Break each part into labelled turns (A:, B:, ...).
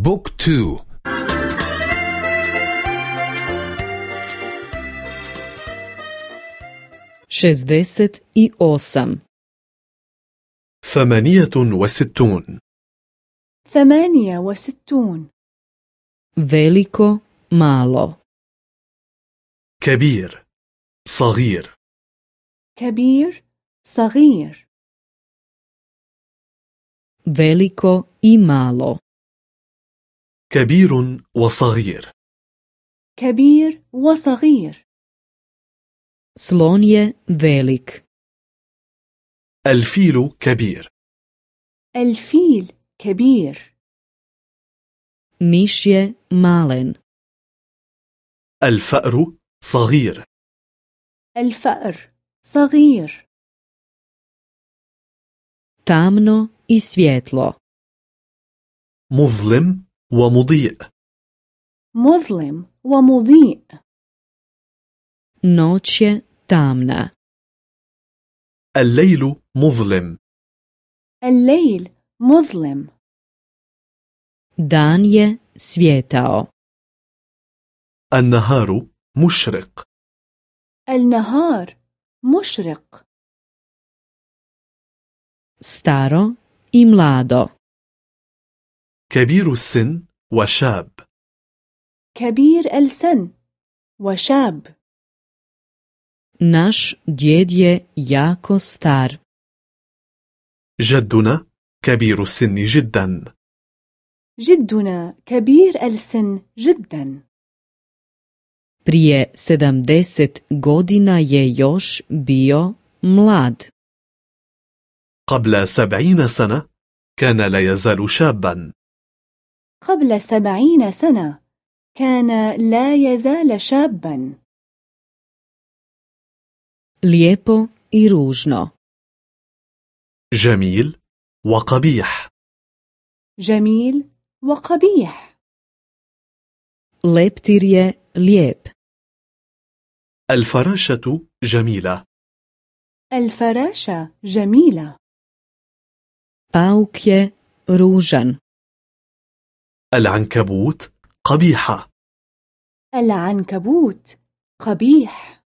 A: بوك تو.
B: šestdeset i osam
C: ثمانية وستون.
D: ثمانية وستون.
B: Veliko malo.
C: كبير صغير.
D: كبير صغير.
B: Veliko i malo.
C: كبير وصغير.
D: كبير وصغير.
B: Slon je velik.
C: الفيل كبير.
D: الفيل كبير.
B: Je malen.
C: الفأر صغير.
D: الفأر صغير.
B: Tamno i svjetlo.
C: مظلم ومضيء.
D: مظلم ومضيء.
B: noć je tamna.
C: الليل مظلم.
D: الليل مظلم.
B: Dan je svjetao
C: النهار مشرق.
D: النهار مشرق.
B: Staro i mlado.
C: كبير السن وشاب.
D: كبير السن وشاب.
B: Naš djed je jako star.
C: جدنا كبير السن جدا.
D: جدنا كبير السن جدا.
B: Prije sedamdeset godina je još bio mlad.
C: قبل سبعين سنة كان لا يزال شابا.
D: قبل سبعين سنة. كان لا يزال شابا.
B: lijepo i ružno
C: جميل وقبيح.
D: جميل وقبيح.
B: leptir je lijep
C: الفراشة جميلة.
D: الفراشة جميلة.
B: pauk je ružan
C: العنكبوت قبيحة
D: العنكبوت قبيح.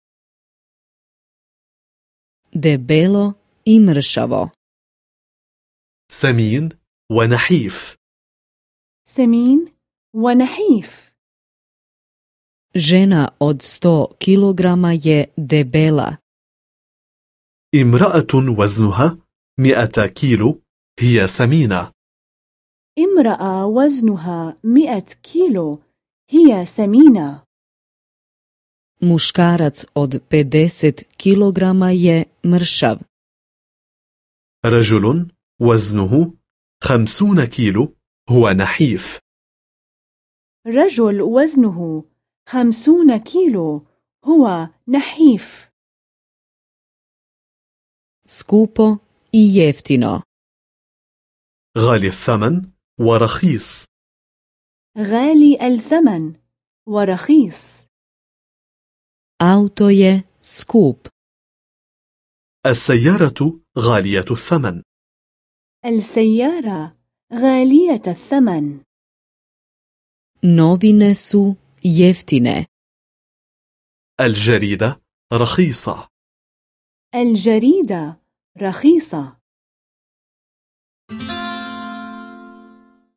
B: Debelo i mršavo.
C: سمين ونحيف.
D: سمين ونحيف.
B: Žena od sto kilograma je debela.
C: امرأة وزنها مئة كيلو هي سمينة.
D: امرأة وزنها مئة كيلو هي سمينة.
B: Muškarac od 50 kilograma je mršav.
C: رجل وزنه خمسون كيلو هو نحيف.
D: رجل وزنه خمسون كيلو هو نحيف.
B: Skupo i jeftino.
C: غالي الثمن ورخيص.
D: غالي الثمن ورخيص.
B: Auto je skup.
C: السيارة غالية الثمن.
D: السيارة غالية الثمن.
B: Novine su jeftine.
C: الجريدة رخيصة.
D: الجريدة رخيصة.